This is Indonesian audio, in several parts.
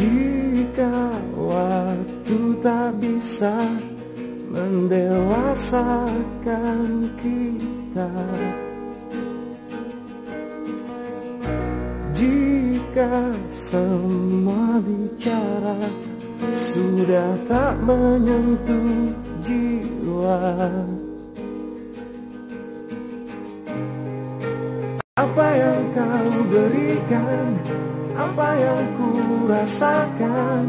Jika waktu tak bisa mendewasakan kita Jika semua bicara sudah tak menyentuh jiwa Apa yang kau berikan Apa yang ku rasakan?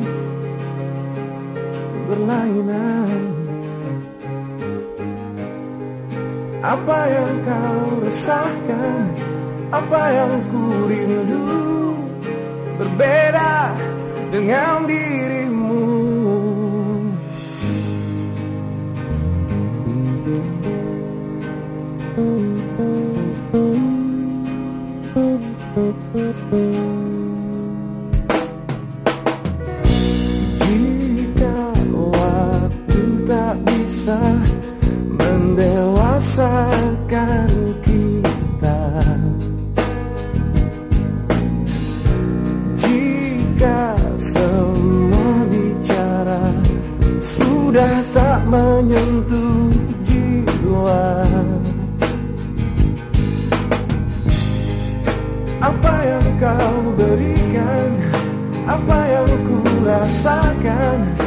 Berlainan. Apa yang kau resahkan? Apa yang ku rindu? Berbeda dengan dirimu. Jika bisa mendewasakan kita. Jika semua bicara sudah tak menyentuh jiwa Apa yang kau berikan Apa yang ku rasakan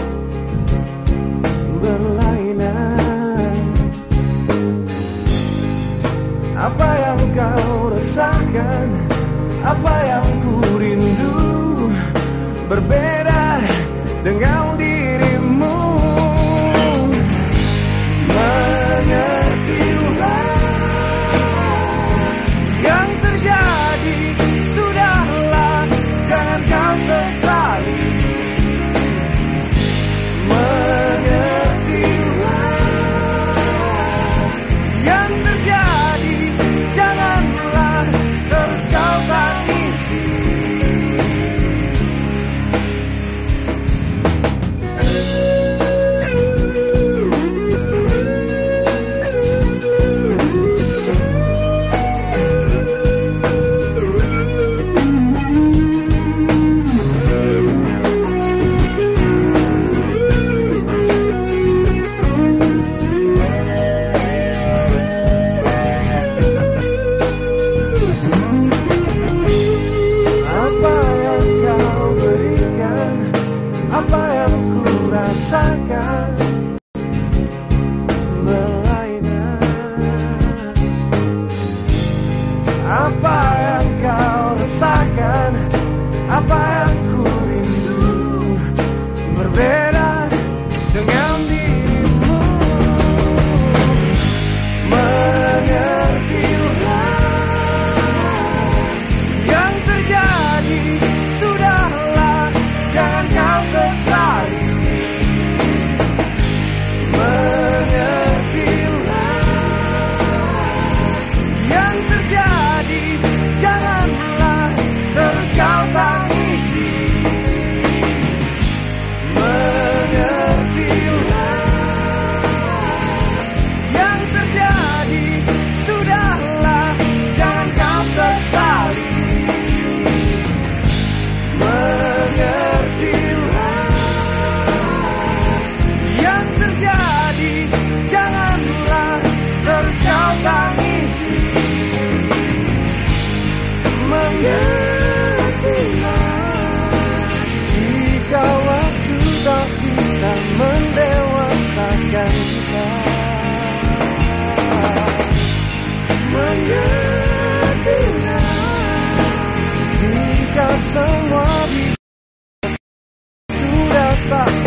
jika